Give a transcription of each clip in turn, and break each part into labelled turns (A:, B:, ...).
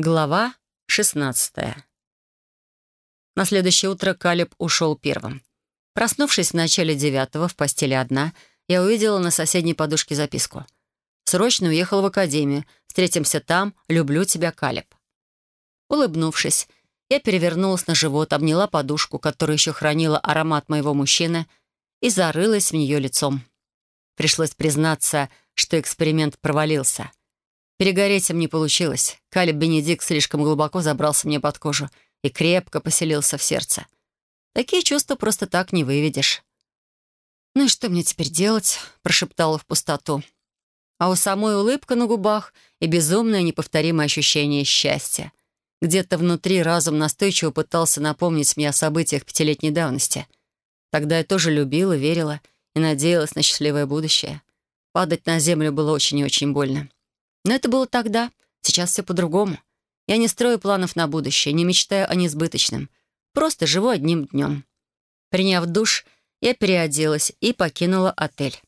A: Глава 16 На следующее утро Калиб ушел первым. Проснувшись в начале девятого в постели одна, я увидела на соседней подушке записку. «Срочно уехал в академию. Встретимся там. Люблю тебя, Калиб». Улыбнувшись, я перевернулась на живот, обняла подушку, которая еще хранила аромат моего мужчины, и зарылась в нее лицом. Пришлось признаться, что эксперимент провалился — Перегореть им не получилось. Калиб Бенедикт слишком глубоко забрался мне под кожу и крепко поселился в сердце. Такие чувства просто так не выведешь. «Ну и что мне теперь делать?» — прошептала в пустоту. А у самой улыбка на губах и безумное неповторимое ощущение счастья. Где-то внутри разум настойчиво пытался напомнить мне о событиях пятилетней давности. Тогда я тоже любила, верила и надеялась на счастливое будущее. Падать на землю было очень и очень больно. Но это было тогда, сейчас все по-другому. Я не строю планов на будущее, не мечтаю о несбыточном. Просто живу одним днем. Приняв душ, я переоделась и покинула отель.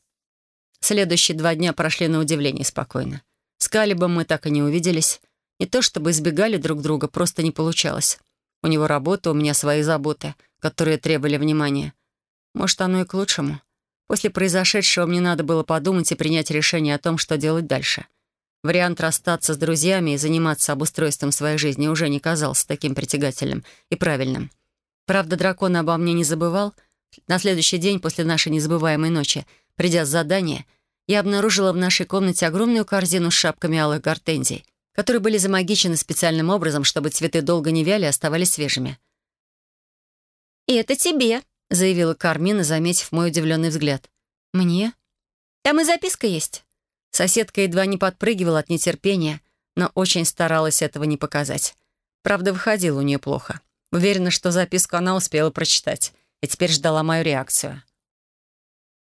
A: Следующие два дня прошли на удивление спокойно. С Калибом мы так и не увиделись. Не то чтобы избегали друг друга, просто не получалось. У него работа, у меня свои заботы, которые требовали внимания. Может, оно и к лучшему. После произошедшего мне надо было подумать и принять решение о том, что делать дальше — Вариант расстаться с друзьями и заниматься обустройством своей жизни уже не казался таким притягательным и правильным. Правда, дракон обо мне не забывал. На следующий день после нашей незабываемой ночи, придя с задания, я обнаружила в нашей комнате огромную корзину с шапками алых гортензий, которые были замагичены специальным образом, чтобы цветы долго не вяли и оставались свежими.
B: «И это тебе», — заявила Кармина, заметив мой удивленный взгляд.
A: «Мне?»
B: «Там и записка есть».
A: Соседка едва не подпрыгивала от нетерпения, но очень старалась этого не показать. Правда, выходило у нее плохо. Уверена, что записку она успела прочитать и теперь ждала мою реакцию.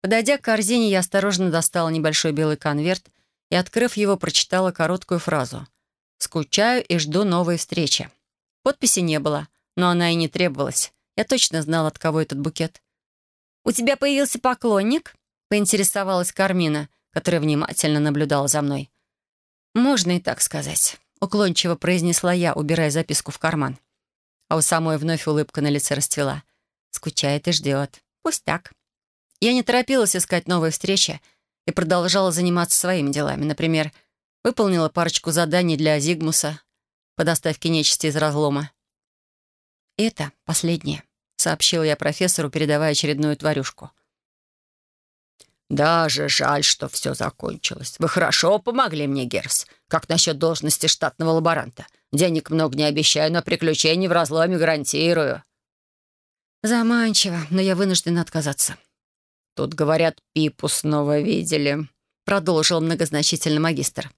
A: Подойдя к корзине, я осторожно достала небольшой белый конверт и, открыв его, прочитала короткую фразу. «Скучаю и жду новой встречи». Подписи не было, но она и не требовалась. Я точно знала, от кого этот букет.
B: «У тебя появился поклонник?» — поинтересовалась Кармина — которая внимательно наблюдала за мной.
A: «Можно и так сказать», — уклончиво произнесла я, убирая записку в карман. А у самой вновь улыбка на лице расцвела. Скучает и ждет. Пусть так. Я не торопилась искать новые встречи и продолжала заниматься своими делами. Например, выполнила парочку заданий для Зигмуса по доставке нечисти из разлома. «Это последнее», — сообщила я профессору, передавая очередную тварюшку —
C: «Даже жаль, что все закончилось. Вы хорошо помогли мне, Герс. Как насчет должности штатного лаборанта? Денег много не обещаю, но приключений в разломе гарантирую».
A: «Заманчиво, но я вынуждена отказаться».
C: «Тут, говорят, Пипу снова видели», —
A: продолжил многозначительно магистр.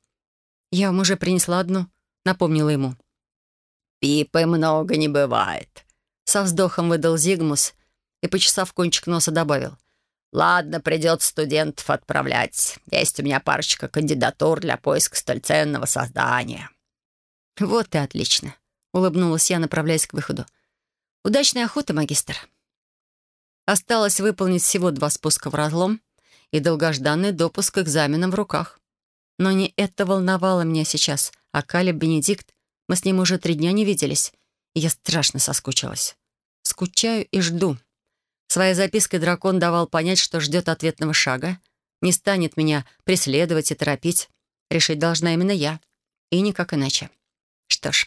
A: «Я вам уже принесла одну», — напомнила ему.
C: «Пипы много не бывает», —
A: со вздохом выдал Зигмус и, почесав кончик носа, добавил.
C: «Ладно, придется студентов отправлять. Есть у меня парочка кандидатур для поиска столь ценного создания».
A: «Вот и отлично», — улыбнулась я, направляясь к выходу. «Удачной охоты, магистр». Осталось выполнить всего два спуска в разлом и долгожданный допуск к экзаменам в руках. Но не это волновало меня сейчас, а Калиб Бенедикт. Мы с ним уже три дня не виделись, и я страшно соскучилась. Скучаю и жду. Своей запиской дракон давал понять, что ждет ответного шага. Не станет меня преследовать и торопить. Решить должна именно я. И никак иначе. Что ж,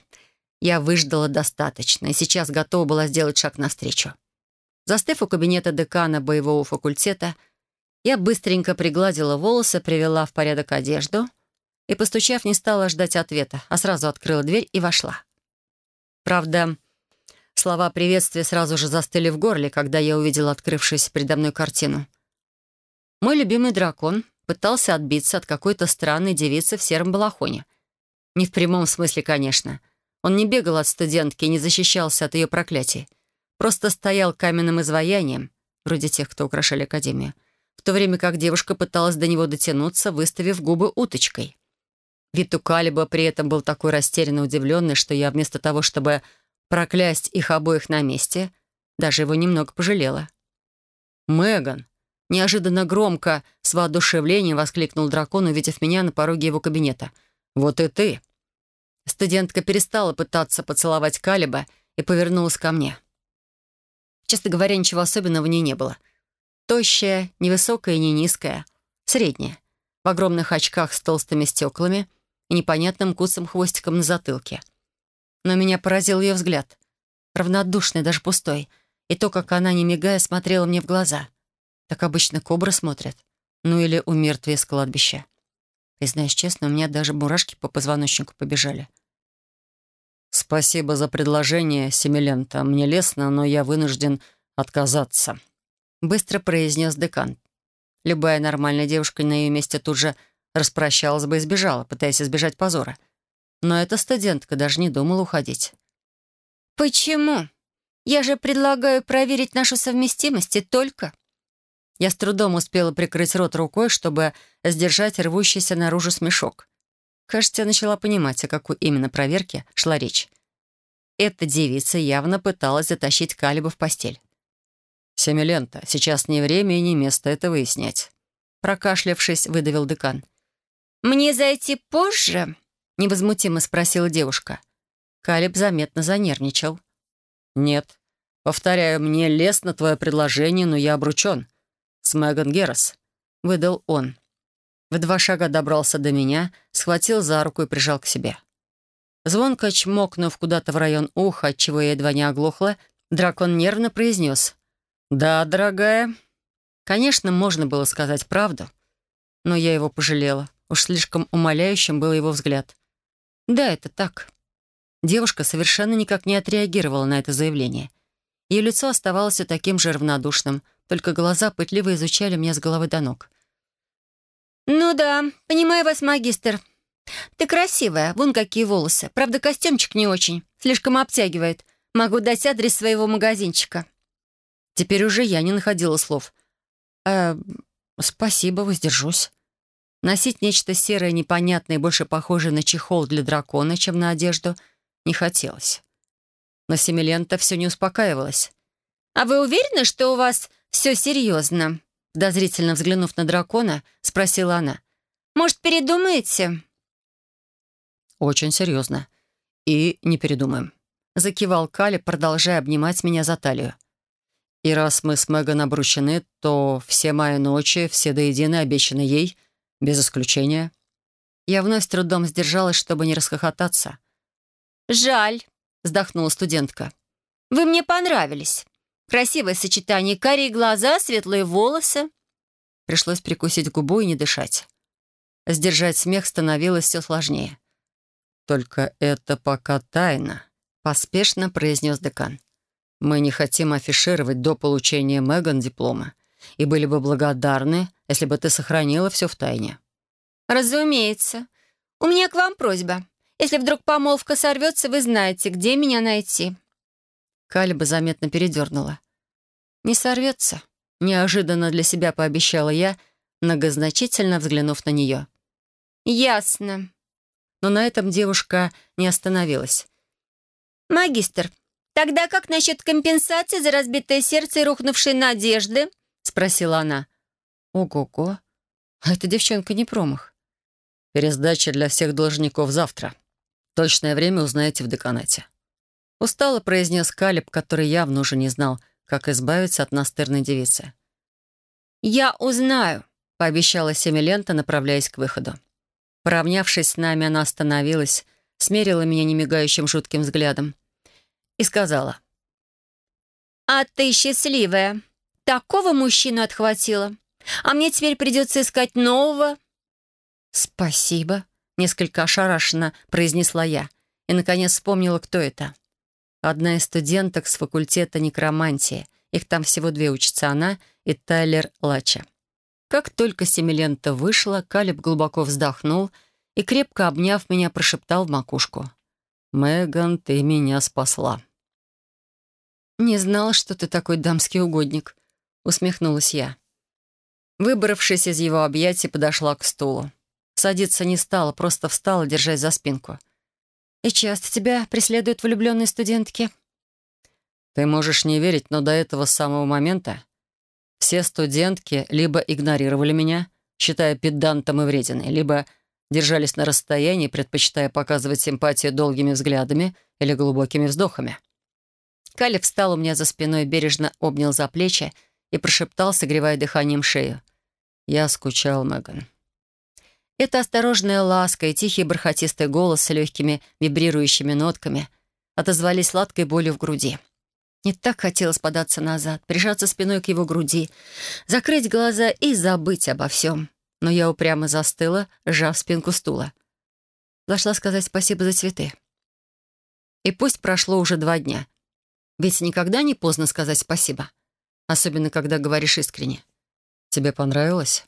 A: я выждала достаточно, и сейчас готова была сделать шаг навстречу. Застыв у кабинета декана боевого факультета, я быстренько пригладила волосы, привела в порядок одежду и, постучав, не стала ждать ответа, а сразу открыла дверь и вошла. Правда, Слова приветствия сразу же застыли в горле, когда я увидела открывшуюся передо мной картину. Мой любимый дракон пытался отбиться от какой-то странной девицы в сером балахоне. Не в прямом смысле, конечно. Он не бегал от студентки и не защищался от ее проклятий. Просто стоял каменным изваянием, вроде тех, кто украшали Академию, в то время как девушка пыталась до него дотянуться, выставив губы уточкой. Вид у Калиба при этом был такой растерянно удивленный, что я вместо того, чтобы Проклясть их обоих на месте даже его немного пожалела. «Меган!» Неожиданно громко, с воодушевлением воскликнул дракон, увидев меня на пороге его кабинета. «Вот и ты!» Студентка перестала пытаться поцеловать Калиба и повернулась ко мне. Честно говоря, ничего особенного в ней не было. Тощая, невысокая и не низкая, средняя, в огромных очках с толстыми стеклами и непонятным куцым хвостиком на затылке. Но меня поразил ее взгляд. Равнодушный, даже пустой. И то, как она, не мигая, смотрела мне в глаза. Так обычно кобра смотрят. Ну или у мертвия с кладбища. Признаюсь честно, у меня даже мурашки по позвоночнику побежали.
C: «Спасибо за предложение, Семилента. Мне лестно, но я вынужден отказаться», —
A: быстро произнес декан. Любая нормальная девушка на ее месте тут же распрощалась бы и сбежала, пытаясь избежать позора. Но эта студентка даже не думала уходить.
B: «Почему? Я же предлагаю проверить нашу совместимость и только...»
A: Я с трудом успела прикрыть рот рукой, чтобы сдержать рвущийся наружу смешок. Кажется, я начала понимать, о какой именно проверке шла речь. Эта девица явно пыталась затащить Калиба в постель.
C: «Семилента, сейчас не время и не место это выяснять», — прокашлявшись, выдавил декан.
B: «Мне зайти позже?»
A: — невозмутимо спросила девушка. Калиб заметно занервничал.
C: «Нет. Повторяю, мне лестно твое предложение, но я обручен с Меган Геррес», — выдал он. В два шага добрался до меня, схватил за руку и прижал к себе. Звонко чмокнув куда-то в район уха, отчего я едва не оглохла, дракон нервно произнес. «Да, дорогая». Конечно, можно было сказать правду, но я его пожалела. Уж слишком умоляющим был его взгляд. Да, это так. Девушка совершенно никак не отреагировала на это заявление. Ее лицо оставалось таким же равнодушным — только глаза пытливо изучали меня с головы до ног.
B: «Ну да, понимаю вас, магистр. Ты красивая, вон какие волосы. Правда, костюмчик не очень, слишком обтягивает. Могу дать адрес своего магазинчика».
A: Теперь уже я не находила слов. «Э, спасибо, воздержусь». Носить нечто серое, непонятное и больше похожее на чехол для дракона, чем на одежду, не хотелось. Но Семилента все не успокаивалась.
B: «А вы уверены, что у вас все серьезно?» Подозрительно взглянув на дракона, спросила она. «Может, передумаете?»
C: «Очень серьезно. И не передумаем». Закивал Кали, продолжая обнимать меня за талию. «И раз мы с Меган обручены, то все мои ночи, все до единой обещаны ей, без исключения». Я вновь с трудом сдержалась, чтобы не расхохотаться.
B: «Жаль», — вздохнула студентка. «Вы мне понравились. Красивое сочетание. Карие глаза, светлые волосы.
A: Пришлось прикусить губу и не дышать. Сдержать смех становилось все сложнее.
C: «Только это пока тайна», — поспешно произнес декан. «Мы не хотим афишировать до получения Меган диплома и были бы благодарны, если бы ты сохранила все в тайне».
B: «Разумеется. У меня к вам просьба. Если вдруг помолвка сорвется, вы знаете, где меня найти».
A: Калиба заметно передернула. «Не сорвется», — неожиданно для себя пообещала я, многозначительно взглянув на нее.
B: «Ясно».
A: Но на этом девушка не остановилась.
B: «Магистр, тогда как насчет компенсации за разбитое сердце и рухнувшие надежды?» — спросила она.
A: «Ого-го, а эта девчонка не промах».
C: «Пересдача для всех должников завтра. Точное время узнаете в деканате».
A: Устало произнес Калиб, который явно уже не знал, как избавиться от настырной девицы.
B: «Я узнаю», —
A: пообещала Семилента, направляясь к выходу. Поравнявшись с нами, она остановилась, смерила меня немигающим жутким взглядом и сказала.
B: «А ты счастливая. Такого мужчину отхватила. А мне теперь придется искать нового».
A: «Спасибо», — несколько ошарашенно произнесла я и, наконец, вспомнила, кто это. Одна из студенток с факультета некромантии. Их там всего две учатся она и Тайлер Лача. Как только Семилента вышла, Калиб глубоко вздохнул и, крепко обняв меня, прошептал в макушку. «Меган, ты меня спасла». «Не знала, что ты такой дамский угодник», — усмехнулась я. Выбравшись из его объятий, подошла к стулу. Садиться не стала, просто встала, держась за спинку. «И часто тебя преследуют влюбленные студентки?»
C: «Ты можешь не верить, но до этого самого момента все студентки либо игнорировали меня, считая педантом и врединой, либо держались на расстоянии, предпочитая показывать симпатию долгими взглядами или глубокими вздохами.
A: Калиб встал у меня за спиной, бережно обнял за плечи и прошептал, согревая дыханием шею.
C: «Я скучал, Меган».
A: Это осторожная ласка и тихий бархатистый голос с легкими вибрирующими нотками отозвались сладкой болью в груди. Не так хотелось податься назад, прижаться спиной к его груди, закрыть глаза и забыть обо всем. Но я упрямо застыла, сжав спинку стула. Зашла сказать спасибо за цветы. И пусть прошло уже два дня. Ведь никогда не поздно сказать спасибо. Особенно, когда говоришь искренне.
C: «Тебе понравилось?»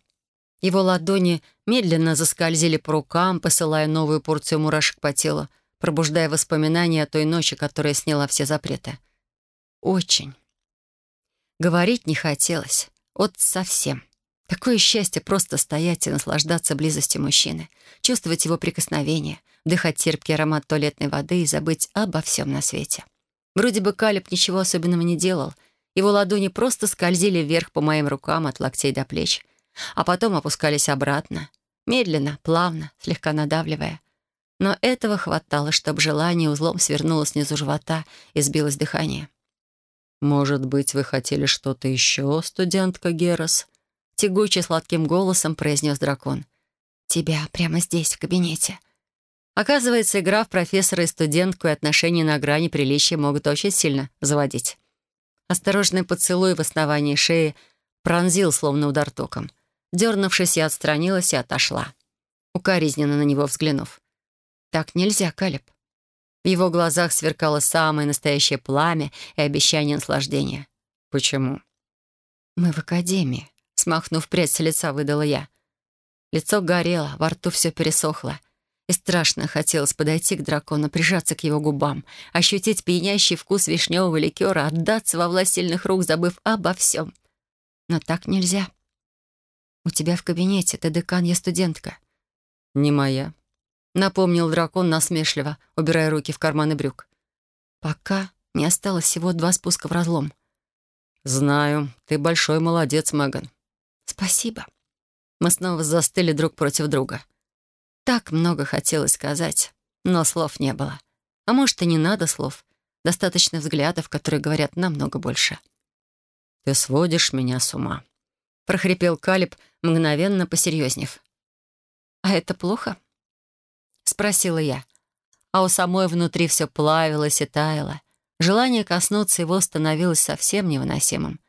A: Его ладони медленно заскользили по рукам, посылая новую порцию мурашек по телу, пробуждая воспоминания о той ночи, которая сняла все запреты. Очень. Говорить не хотелось. Вот совсем. Такое счастье просто стоять и наслаждаться близостью мужчины, чувствовать его прикосновение, вдыхать терпкий аромат туалетной воды и забыть обо всем на свете. Вроде бы Калиб ничего особенного не делал. Его ладони просто скользили вверх по моим рукам от локтей до плеч, а потом опускались обратно, медленно, плавно, слегка надавливая. Но этого хватало, чтобы желание узлом свернулось снизу живота и сбилось дыхание.
C: «Может быть, вы хотели что-то еще, студентка Герас?»
A: Тягуче сладким голосом произнес дракон. «Тебя прямо здесь, в кабинете». Оказывается, игра в профессора и студентку и отношения на грани приличия могут очень сильно заводить. Осторожный поцелуй в основании шеи пронзил, словно удар током. Дернувшись, я отстранилась и отошла, укоризненно на него взглянув. «Так нельзя, Калеб. В его глазах сверкало самое настоящее пламя и обещание наслаждения.
C: «Почему?»
A: «Мы в академии», — смахнув прядь с лица, выдала я. Лицо горело, во рту все пересохло. И страшно хотелось подойти к дракону, прижаться к его губам, ощутить пьянящий вкус вишневого ликера, отдаться во власть сильных рук, забыв обо всем. Но так нельзя. «У тебя в кабинете, ты декан, я студентка».
C: «Не моя», напомнил дракон насмешливо, убирая руки в карманы брюк.
A: «Пока не осталось всего два спуска в разлом».
C: «Знаю, ты большой молодец, Меган».
A: «Спасибо». Мы снова застыли друг против друга. Так много хотелось сказать, но слов не было. А может, и не надо слов. Достаточно взглядов, которые говорят намного больше.
C: «Ты сводишь меня с ума», —
A: прохрипел Калиб, мгновенно посерьезнев. «А это плохо?» — спросила я. А у самой внутри все плавилось и таяло. Желание коснуться его становилось совсем невыносимым.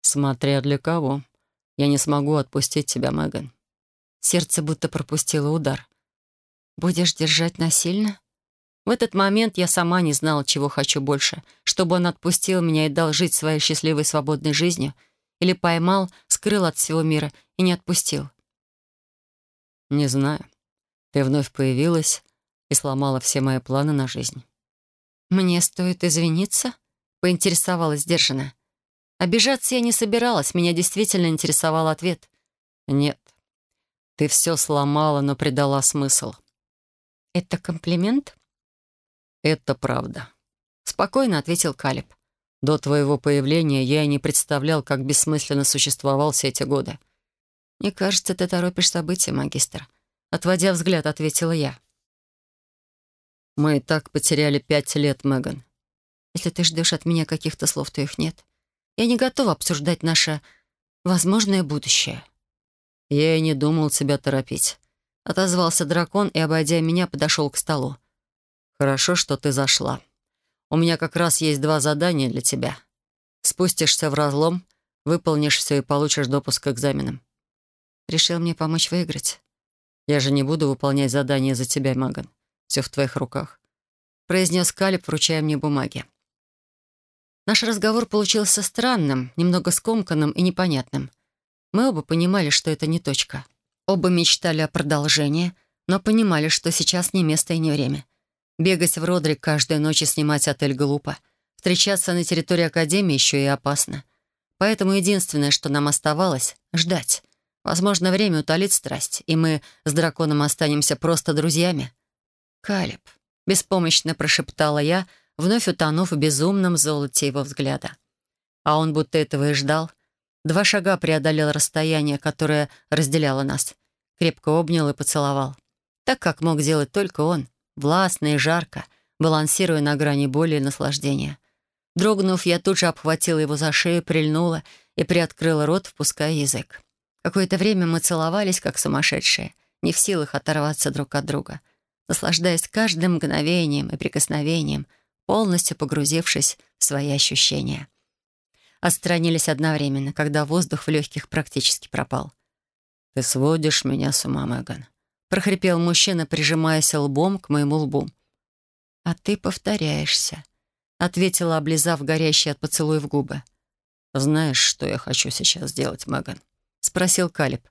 C: «Смотря для кого. Я не смогу отпустить тебя, Меган».
A: Сердце будто пропустило удар. «Будешь держать насильно?» В этот момент я сама не знала, чего хочу больше. Чтобы он отпустил меня и дал жить своей счастливой свободной жизнью. Или поймал, скрыл от всего мира и не отпустил.
C: «Не знаю», ты вновь появилась и сломала все мои планы на жизнь.
A: «Мне стоит извиниться?» — поинтересовалась сдержанно. Обижаться я не собиралась, меня действительно интересовал ответ.
C: «Нет. Ты все сломала, но придала смысл».
A: «Это комплимент?»
C: «Это правда», —
A: спокойно ответил Калиб.
C: «До твоего появления я и не представлял, как бессмысленно существовал все эти годы».
A: «Мне кажется, ты торопишь события, магистр», Отводя взгляд, ответила я.
C: «Мы и так потеряли пять лет, Меган».
A: «Если ты ждешь от меня каких-то слов, то их нет. Я не готова обсуждать наше возможное будущее».
C: «Я и не думал тебя торопить», —
A: отозвался дракон и, обойдя меня, подошел к столу.
C: «Хорошо, что ты зашла. У меня как раз есть два задания для тебя. Спустишься в разлом, выполнишь все и получишь допуск к экзаменам».
A: «Решил мне помочь выиграть?»
C: «Я же не буду выполнять задание за тебя, Маган. Все в твоих руках», — произнес Калиб, вручая мне бумаги.
A: Наш разговор получился странным, немного скомканным и непонятным. Мы оба понимали, что это не точка. Оба мечтали о продолжении, но понимали, что сейчас не место и не время. Бегать в Родрик каждую ночь и снимать отель глупо. Встречаться на территории Академии еще и опасно. Поэтому единственное, что нам оставалось — ждать. Возможно, время утолит страсть, и мы с драконом останемся просто друзьями. «Калеб», — беспомощно прошептала я, вновь утонув в безумном золоте его взгляда. А он будто этого и ждал. Два шага преодолел расстояние, которое разделяло нас. Крепко обнял и поцеловал. так как мог делать только он, властно и жарко, балансируя на грани боли и наслаждения. Дрогнув, я тут же обхватила его за шею, прильнула и приоткрыла рот, впуская язык. Какое-то время мы целовались, как сумасшедшие, не в силах оторваться друг от друга, наслаждаясь каждым мгновением и прикосновением, полностью погрузившись в свои ощущения. Отстранились одновременно, когда воздух в легких практически пропал. «Ты сводишь меня с ума, Меган», — прохрипел мужчина, прижимаясь лбом к моему лбу. «А ты повторяешься», — ответила, облизав горящие от поцелуев губы. «Знаешь, что я хочу сейчас сделать, Меган?» — спросил Калиб.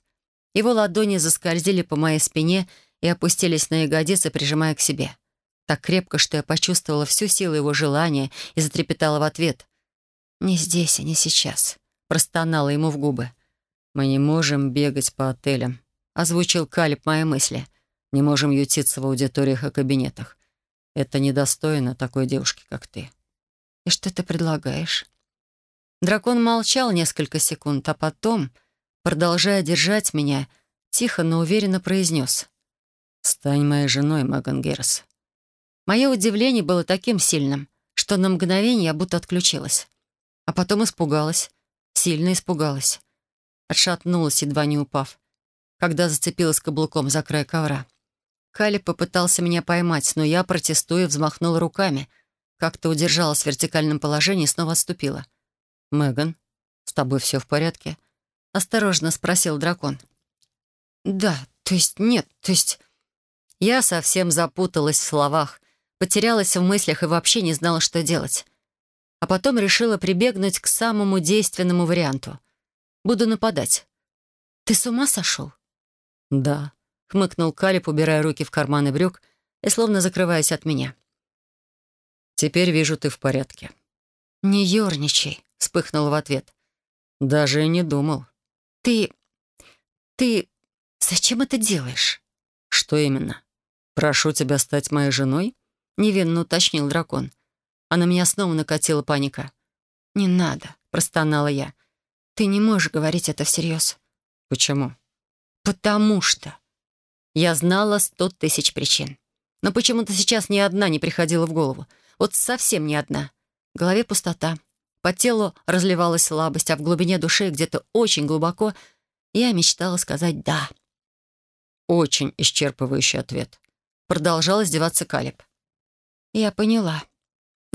A: Его ладони заскользили по моей спине и опустились на ягодицы, прижимая к себе. Так крепко, что я почувствовала всю силу его желания и затрепетала в ответ. «Не здесь и не сейчас», — простонала ему в губы. «Мы не можем бегать по отелям», — озвучил Калиб мои мысли. «Не можем ютиться в аудиториях и кабинетах. Это недостойно такой девушки, как ты». «И что ты предлагаешь?» Дракон молчал несколько секунд, а потом, продолжая держать меня, тихо, но уверенно произнес. «Стань моей женой, Меган Геррес». Мое удивление было таким сильным, что на мгновение я будто отключилась. А потом испугалась, сильно испугалась. Отшатнулась, едва не упав, когда зацепилась каблуком за край ковра. Кали попытался меня поймать, но я, протестуя, взмахнула руками — как-то удержалась в вертикальном положении и снова отступила. «Меган, с тобой все в порядке?» — осторожно спросил дракон. «Да, то есть нет, то есть...» Я совсем запуталась в словах, потерялась в мыслях и вообще не знала, что делать. А потом решила прибегнуть к самому действенному варианту. Буду нападать. «Ты с ума сошел?» «Да», — хмыкнул Калиб, убирая руки в карманы брюк и словно закрываясь от меня. «Теперь вижу, ты в порядке». «Не ерничай», — вспыхнул в ответ. «Даже и не думал». «Ты... ты... зачем это делаешь?» «Что именно? Прошу тебя стать моей женой?» — невинно уточнил дракон. А на меня снова накатила паника. «Не надо», — простонала я. «Ты не можешь говорить это всерьез». «Почему?» «Потому что...» Я знала сто тысяч причин. Но почему-то сейчас ни одна не приходила в голову. Вот совсем не одна. В голове пустота. По телу разливалась слабость, а в глубине души, где-то очень глубоко, я мечтала сказать «да». Очень исчерпывающий ответ. Продолжал издеваться Калиб. «Я поняла.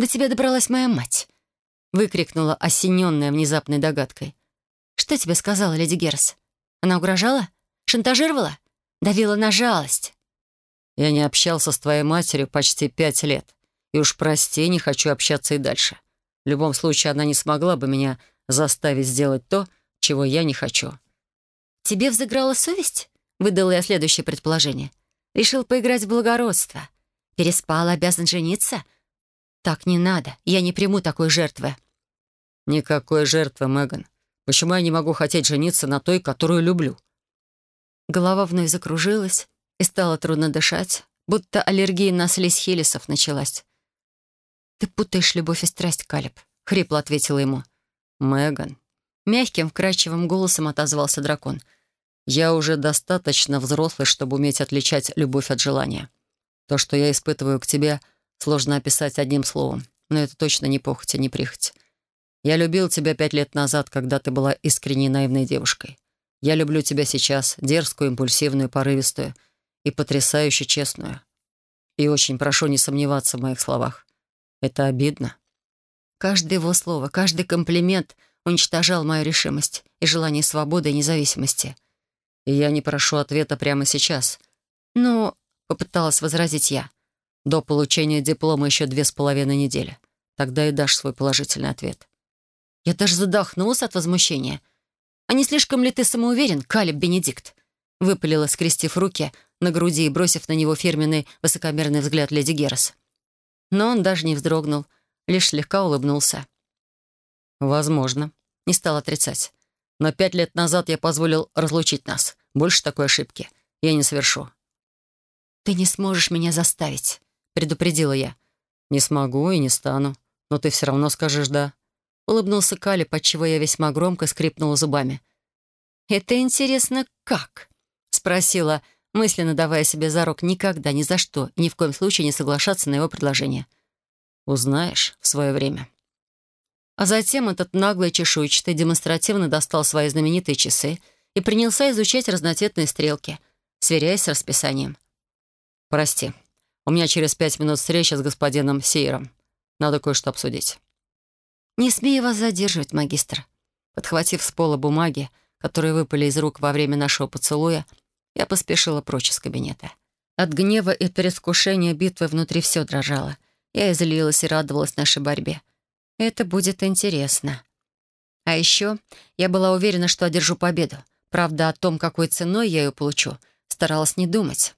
A: До тебя добралась моя мать», — выкрикнула осененная внезапной догадкой. «Что тебе сказала леди Герс? Она угрожала? Шантажировала? Давила на жалость?» «Я не общался с твоей матерью почти пять лет. И уж прости, не хочу общаться и дальше. В любом случае, она не смогла бы меня заставить сделать то, чего я не хочу. «Тебе взыграла совесть?» — выдала я следующее предположение. «Решил поиграть в благородство. Переспал, обязан жениться?» «Так не надо. Я не приму такой жертвы». «Никакой жертвы, Меган. Почему я не могу хотеть жениться на той, которую люблю?» Голова вновь закружилась, и стало трудно дышать, будто аллергия на слизь хелисов началась. «Ты путаешь любовь и страсть, Калеб», — хрипло ответила ему. «Меган». Мягким, вкрадчивым голосом отозвался дракон. «Я уже достаточно взрослый, чтобы уметь отличать любовь от желания. То, что я испытываю к тебе, сложно описать одним словом, но это точно не похоть и не прихоть. Я любил тебя пять лет назад, когда ты была искренней наивной девушкой. Я люблю тебя сейчас, дерзкую, импульсивную, порывистую и потрясающе честную. И очень прошу не сомневаться в моих словах. Это обидно. Каждое его слово, каждый комплимент уничтожал мою решимость и желание свободы и независимости. И я не прошу ответа прямо сейчас. Но, — попыталась возразить я, — до получения диплома еще две с половиной недели. Тогда и дашь свой положительный ответ. Я даже задохнулась от возмущения. «А не слишком ли ты самоуверен, Калиб Бенедикт?» Выпалила, скрестив руки на груди и бросив на него фирменный высокомерный взгляд леди Герас. Но он даже не вздрогнул, лишь слегка улыбнулся. «Возможно», — не стал отрицать. «Но пять лет назад я позволил разлучить нас. Больше такой ошибки я не совершу». «Ты не сможешь меня заставить», — предупредила я. «Не смогу и не стану, но ты все равно скажешь «да». Улыбнулся Кали, подчего я весьма громко скрипнула зубами. «Это интересно, как?» — спросила, мысленно давая себе за рук никогда, ни за что ни в коем случае не соглашаться на его предложение. «Узнаешь в свое время». А затем этот наглый чешуйчатый демонстративно достал свои знаменитые часы и принялся изучать разноцветные стрелки, сверяясь с расписанием. «Прости, у меня через пять минут встреча с господином Сейером. Надо кое-что обсудить».
B: «Не смею вас задерживать, магистр».
A: Подхватив с пола бумаги, которые выпали из рук во время нашего поцелуя, я поспешила прочь из кабинета. От гнева и предвкушения битвы внутри все дрожало. Я излилась и радовалась нашей борьбе. Это будет интересно. А еще я была уверена, что одержу победу. Правда, о том, какой ценой я ее получу, старалась не думать.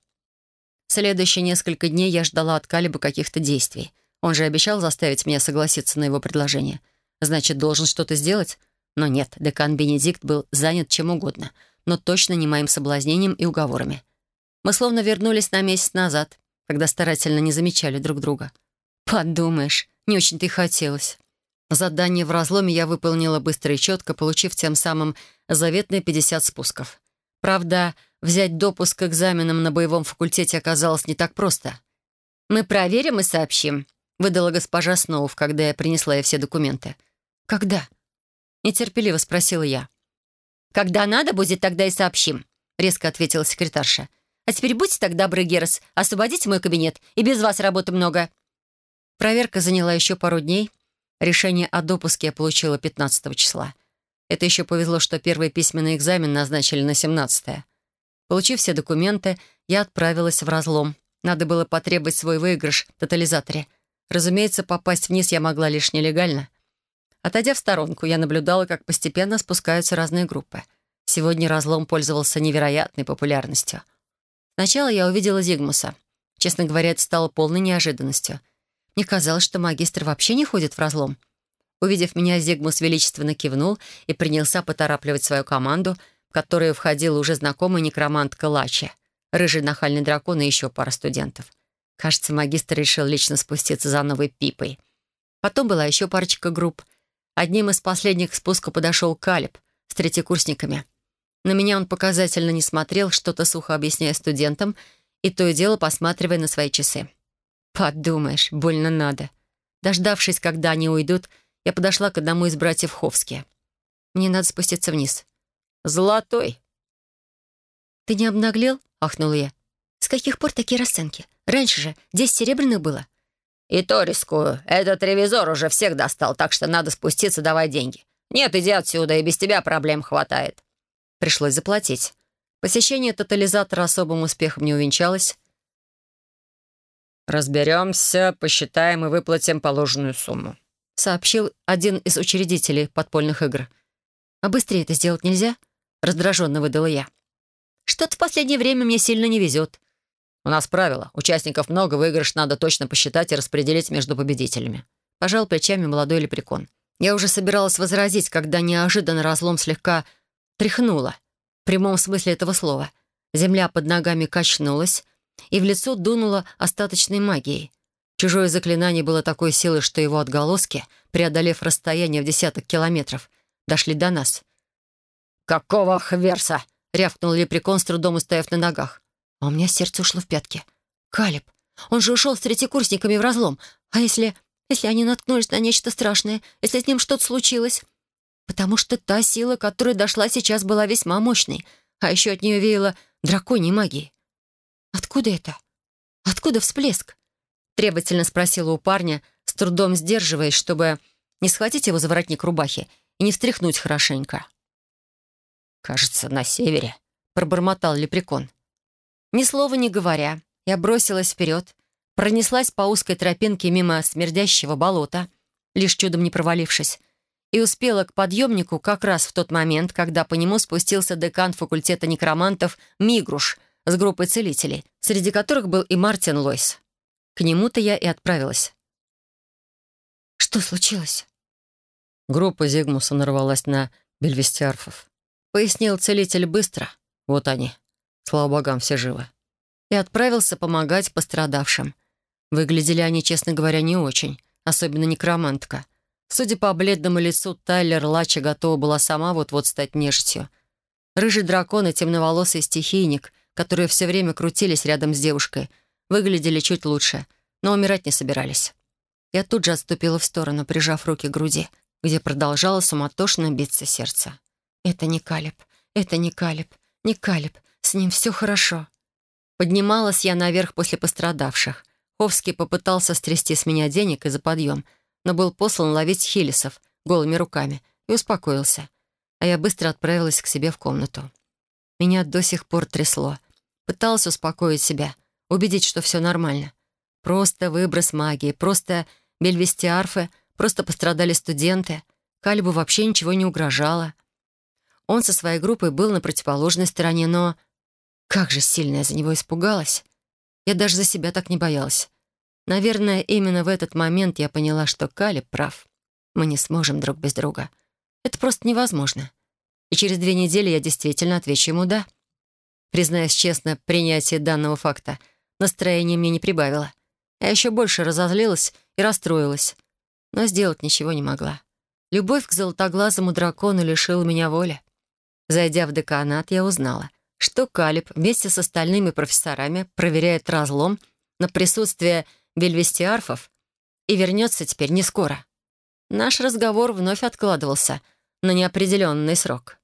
A: Следующие несколько дней я ждала от Калиба каких-то действий. Он же обещал заставить меня согласиться на его предложение. Значит, должен что-то сделать? Но нет, декан Бенедикт был занят чем угодно, но точно не моим соблазнением и уговорами. Мы словно вернулись на месяц назад, когда старательно не замечали друг друга. Подумаешь, не очень-то и хотелось. Задание в разломе я выполнила быстро и четко, получив тем самым заветные 50 спусков. Правда, взять допуск к экзаменам на боевом факультете оказалось не так просто. «Мы проверим и сообщим», — выдала госпожа Сноув, когда я принесла ей все документы. «Когда?» — нетерпеливо спросила я. «Когда надо будет, тогда и сообщим», — резко ответила секретарша. «А теперь будьте так добры, Герас, освободите мой кабинет, и без вас работы много». Проверка заняла еще пару дней — Решение о допуске я получила 15 числа. Это еще повезло, что первый письменный экзамен назначили на 17 -е. Получив все документы, я отправилась в разлом. Надо было потребовать свой выигрыш в тотализаторе. Разумеется, попасть вниз я могла лишь нелегально. Отойдя в сторонку, я наблюдала, как постепенно спускаются разные группы. Сегодня разлом пользовался невероятной популярностью. Сначала я увидела Зигмуса. Честно говоря, это стало полной неожиданностью — мне казалось, что магистр вообще не ходит в разлом. Увидев меня, Зигмус величественно кивнул и принялся поторапливать свою команду, которую входил уже знакомый некромант Калачи, рыжий нахальный дракон и еще пара студентов. Кажется, магистр решил лично спуститься за новой пипой. Потом была еще парочка групп. Одним из последних к спуску подошел Калиб с третьекурсниками. На меня он показательно не смотрел, что-то сухо объясняя студентам, и то и дело посматривая на свои часы. Подумаешь, больно надо. Дождавшись, когда они уйдут, я подошла к одному из братьев Ховски. Мне надо спуститься вниз. «Золотой!» «Ты не обнаглел?» — ахнула я. «С каких пор такие расценки? Раньше же десять серебряных было».
C: «И то рискую. Этот ревизор уже всех достал, так что надо спуститься, давай деньги. Нет, иди отсюда, и без тебя проблем хватает».
A: Пришлось заплатить. Посещение тотализатора особым успехом не увенчалось.
C: «Разберемся, посчитаем и выплатим положенную сумму», —
A: сообщил один из учредителей подпольных игр. «А быстрее это сделать нельзя?» — раздраженно выдала я. «Что-то в последнее время мне сильно не везет».
C: «У нас правило. Участников много, выигрыш надо точно посчитать и распределить между победителями».
A: Пожал плечами молодой лепрекон. Я уже собиралась возразить, когда неожиданно разлом слегка тряхнуло. В прямом смысле этого слова. Земля под ногами качнулась, и в лицо дунуло остаточной магией. Чужое заклинание было такой силы, что его отголоски, преодолев расстояние в десяток километров, дошли до нас.
C: «Какого хверса?» — рявкнул лепрекон, с трудом устояв на ногах.
A: А у меня сердце ушло в пятки. «Калиб, он же ушел с третьекурсниками в разлом. А если... если они наткнулись на нечто страшное? Если с ним что-то случилось?» Потому что та сила, которая дошла сейчас, была весьма мощной, а еще от нее веяло драконьей магией. «Откуда это? Откуда всплеск?» Требовательно спросила у парня, с трудом сдерживаясь, чтобы не схватить его за воротник рубахи и не встряхнуть хорошенько.
C: «Кажется, на севере», —
A: пробормотал лепрекон. Ни слова не говоря, я бросилась вперед, пронеслась по узкой тропинке мимо смердящего болота, лишь чудом не провалившись, и успела к подъемнику как раз в тот момент, когда по нему спустился декан факультета некромантов Мигруш с группой целителей, среди которых был и Мартин Лойс. К нему-то я и отправилась. «Что случилось?»
C: Группа Зигмуса нарвалась на бельвестиарфов.
A: Пояснил целитель быстро.
C: Вот они. Слава богам, все живы.
A: И отправился помогать пострадавшим. Выглядели они, честно говоря, не очень, особенно некромантка. Судя по бледному лицу, Тайлер Лача готова была сама вот-вот стать нежитью. Рыжий дракон и темноволосый стихийник — которые все время крутились рядом с девушкой, выглядели чуть лучше, но умирать не собирались. Я тут же отступила в сторону, прижав руки к груди, где продолжало суматошно биться сердце. «Это не Калиб, это не Калиб, не Калиб, с ним все хорошо». Поднималась я наверх после пострадавших. Ховский попытался стрясти с меня денег и за подъем, но был послан ловить хилисов голыми руками и успокоился. А я быстро отправилась к себе в комнату. Меня до сих пор трясло. Пыталась успокоить себя, убедить, что все нормально. Просто выброс магии, просто бельвестиарфы, просто пострадали студенты. Калибу вообще ничего не угрожало. Он со своей группой был на противоположной стороне, но... Как же сильно я за него испугалась. Я даже за себя так не боялась. Наверное, именно в этот момент я поняла, что Калиб прав. Мы не сможем друг без друга. Это просто невозможно. И через две недели я действительно отвечу ему «да». Признаюсь честно, принятие данного факта настроение мне не прибавило. Я еще больше разозлилась и расстроилась. Но сделать ничего не могла. Любовь к золотоглазому дракону лишила меня воли. Зайдя в деканат, я узнала, что Калиб вместе с остальными профессорами проверяет разлом на присутствие бельвестиарфов и вернется теперь не скоро. Наш разговор вновь откладывался на неопределенный срок.